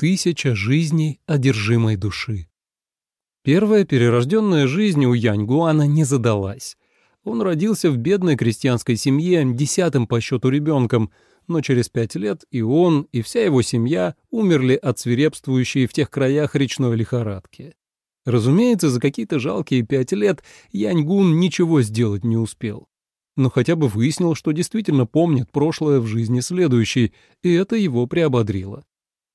Тысяча жизней одержимой души. Первая перерожденная жизнь у Яньгуана не задалась. Он родился в бедной крестьянской семье, десятым по счету ребенком, но через пять лет и он, и вся его семья умерли от свирепствующей в тех краях речной лихорадки. Разумеется, за какие-то жалкие пять лет Яньгун ничего сделать не успел. Но хотя бы выяснил, что действительно помнит прошлое в жизни следующей, и это его приободрило.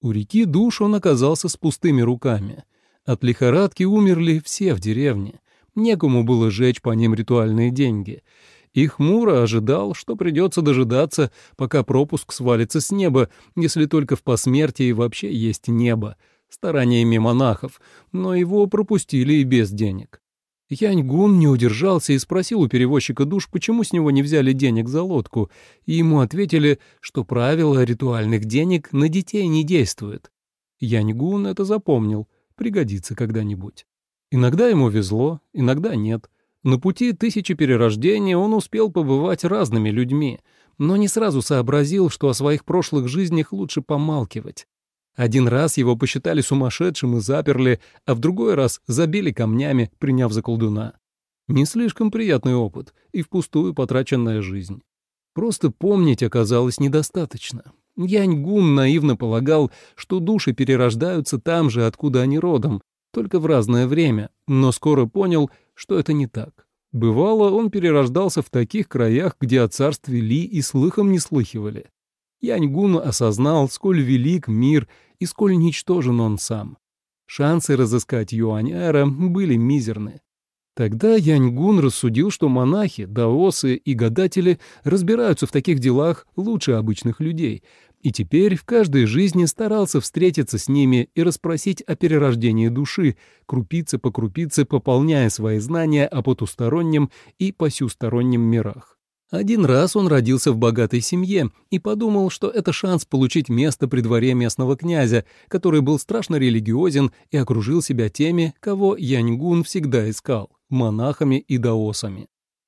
У реки душ он оказался с пустыми руками. От лихорадки умерли все в деревне. Некому было жечь по ним ритуальные деньги. И хмуро ожидал, что придется дожидаться, пока пропуск свалится с неба, если только в посмертии вообще есть небо, стараниями монахов, но его пропустили и без денег. Яньгун не удержался и спросил у перевозчика душ, почему с него не взяли денег за лодку, и ему ответили, что правило ритуальных денег на детей не действует. Яньгун это запомнил, пригодится когда-нибудь. Иногда ему везло, иногда нет. На пути тысячи перерождений он успел побывать разными людьми, но не сразу сообразил, что о своих прошлых жизнях лучше помалкивать. Один раз его посчитали сумасшедшим и заперли, а в другой раз забили камнями, приняв за колдуна. Не слишком приятный опыт и впустую потраченная жизнь. Просто помнить оказалось недостаточно. Яньгун наивно полагал, что души перерождаются там же, откуда они родом, только в разное время, но скоро понял, что это не так. Бывало, он перерождался в таких краях, где о царстве Ли и слыхом не слыхивали. Яньгун осознал, сколь велик мир и сколь ничтожен он сам. Шансы разыскать Юань-Эра были мизерны. Тогда Яньгун рассудил, что монахи, даосы и гадатели разбираются в таких делах лучше обычных людей, и теперь в каждой жизни старался встретиться с ними и расспросить о перерождении души, крупица по крупице пополняя свои знания о потустороннем и посюстороннем мирах. Один раз он родился в богатой семье и подумал, что это шанс получить место при дворе местного князя, который был страшно религиозен и окружил себя теми, кого Яньгун всегда искал — монахами и даосами.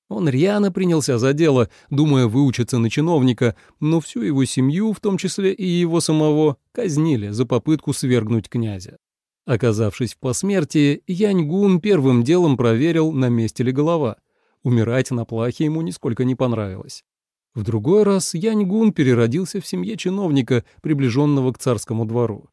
Он рьяно принялся за дело, думая выучиться на чиновника, но всю его семью, в том числе и его самого, казнили за попытку свергнуть князя. Оказавшись в посмертии, Яньгун первым делом проверил, на месте ли голова — Умирать на плахе ему нисколько не понравилось. В другой раз Яньгун переродился в семье чиновника, приближенного к царскому двору.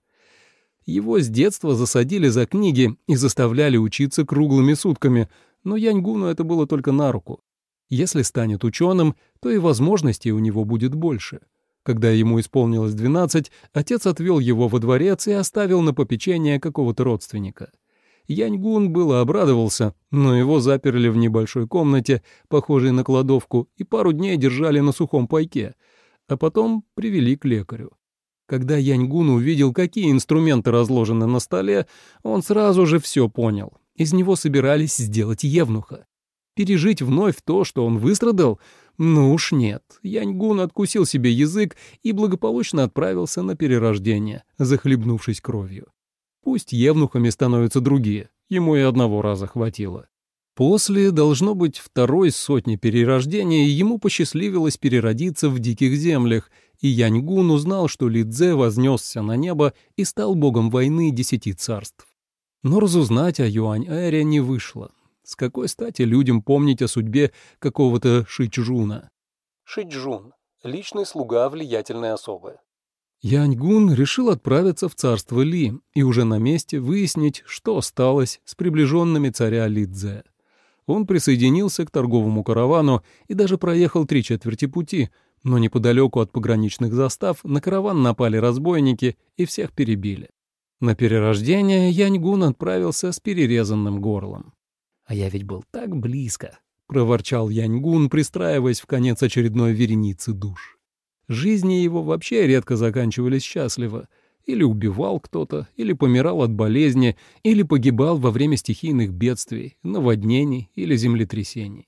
Его с детства засадили за книги и заставляли учиться круглыми сутками, но Яньгуну это было только на руку. Если станет ученым, то и возможностей у него будет больше. Когда ему исполнилось 12, отец отвел его во дворец и оставил на попечение какого-то родственника. Яньгун было обрадовался, но его заперли в небольшой комнате, похожей на кладовку, и пару дней держали на сухом пайке, а потом привели к лекарю. Когда Яньгун увидел, какие инструменты разложены на столе, он сразу же все понял. Из него собирались сделать евнуха. Пережить вновь то, что он выстрадал? Ну уж нет. Яньгун откусил себе язык и благополучно отправился на перерождение, захлебнувшись кровью. Пусть евнухами становятся другие, ему и одного раза хватило. После, должно быть, второй сотни перерождений ему посчастливилось переродиться в диких землях, и Яньгун узнал, что Лидзе вознесся на небо и стал богом войны десяти царств. Но разузнать о Юань-Эре не вышло. С какой стати людям помнить о судьбе какого-то Шичжуна? Шичжун — личный слуга влиятельной особы. Яньгун решил отправиться в царство Ли и уже на месте выяснить, что осталось с приближенными царя Лидзе. Он присоединился к торговому каравану и даже проехал три четверти пути, но неподалеку от пограничных застав на караван напали разбойники и всех перебили. На перерождение Яньгун отправился с перерезанным горлом. «А я ведь был так близко», — проворчал Яньгун, пристраиваясь в конец очередной вереницы душ. Жизни его вообще редко заканчивались счастливо. Или убивал кто-то, или помирал от болезни, или погибал во время стихийных бедствий, наводнений или землетрясений.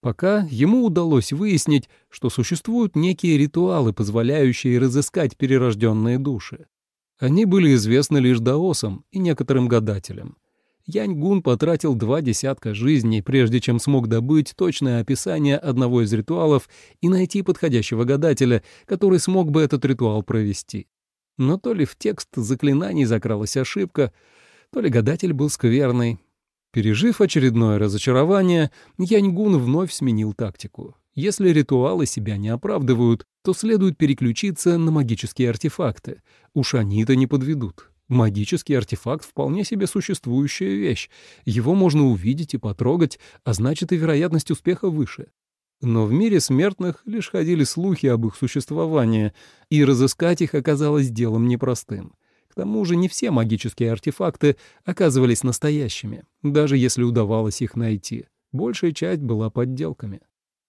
Пока ему удалось выяснить, что существуют некие ритуалы, позволяющие разыскать перерожденные души. Они были известны лишь даосам и некоторым гадателям. Яньгун потратил два десятка жизней, прежде чем смог добыть точное описание одного из ритуалов и найти подходящего гадателя, который смог бы этот ритуал провести. Но то ли в текст заклинаний закралась ошибка, то ли гадатель был скверный. Пережив очередное разочарование, Яньгун вновь сменил тактику. Если ритуалы себя не оправдывают, то следует переключиться на магические артефакты. Уж они-то не подведут. Магический артефакт — вполне себе существующая вещь. Его можно увидеть и потрогать, а значит и вероятность успеха выше. Но в мире смертных лишь ходили слухи об их существовании, и разыскать их оказалось делом непростым. К тому же не все магические артефакты оказывались настоящими, даже если удавалось их найти. Большая часть была подделками.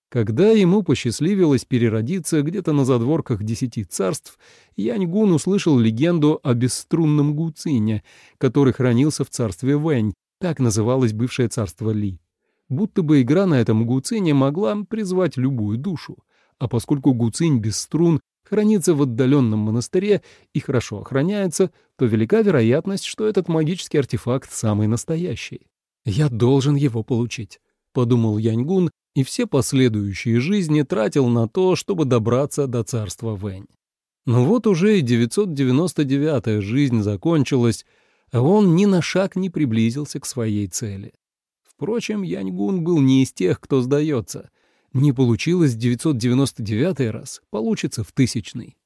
Когда ему посчастливилось переродиться где-то на задворках десяти царств, Яньгун услышал легенду о бесструнном гуцине, который хранился в царстве Вэнь, так называлось бывшее царство Ли. Будто бы игра на этом гуцине могла призвать любую душу, а поскольку гуцинь без струн хранится в отдаленном монастыре и хорошо охраняется, то велика вероятность, что этот магический артефакт самый настоящий. «Я должен его получить», — подумал Яньгун и все последующие жизни тратил на то, чтобы добраться до царства Вэнь. Но вот уже и 999-я жизнь закончилась, а он ни на шаг не приблизился к своей цели. Впрочем, Яньгун был не из тех, кто сдается. Не получилось 999 раз, получится в тысячный.